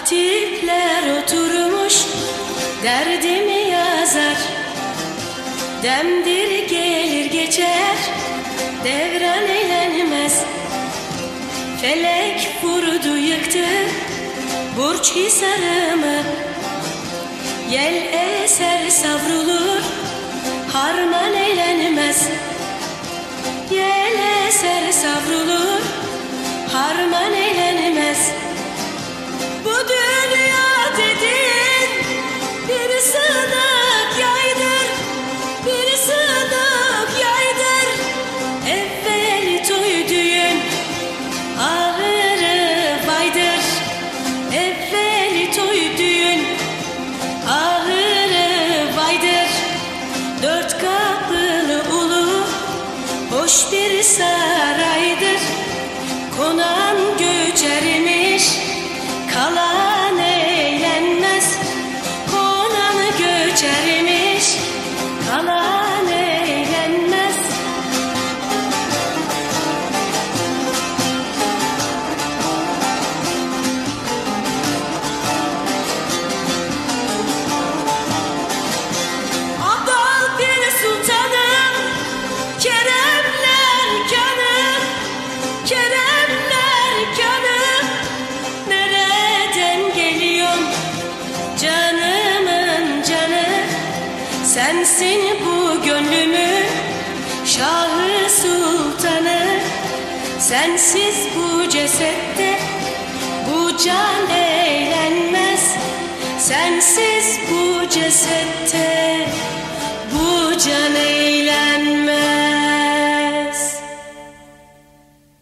Hatipler oturmuş derdimi yazar. Demdir gelir geçer devran eğlenmez. Felek vurdu yıktı burç hisarımı. Yel eser savrulur harman eğlenmez. Yel eser savrulur harman eğlenmez hoş bir saraydır. Konan Sensin bu gönlümün şahı sultanı. Sensiz bu cesette bu can eğlenmez. Sensiz bu cesette bu can eğlenmez